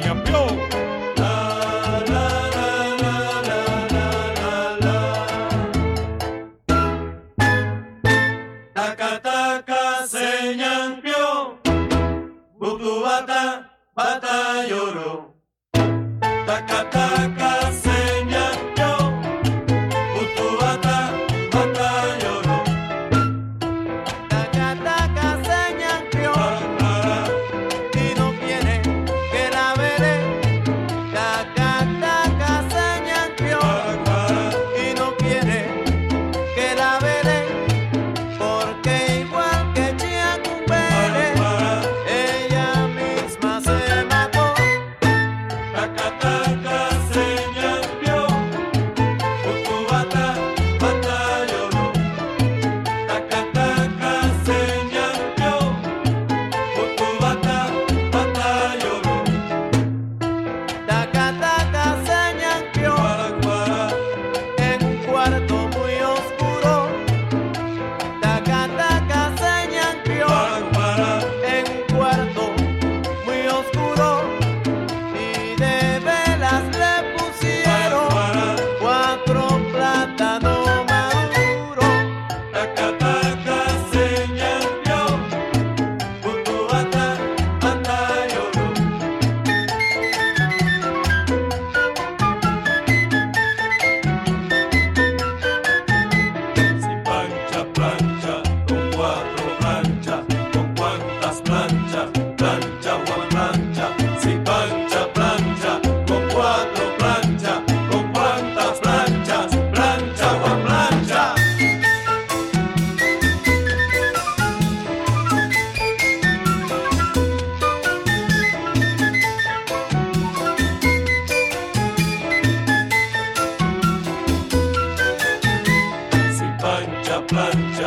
fuerte. La, se bata, bata lloró. Taca, taca. Bye.